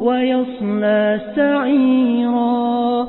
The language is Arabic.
ويصلى سعيرا.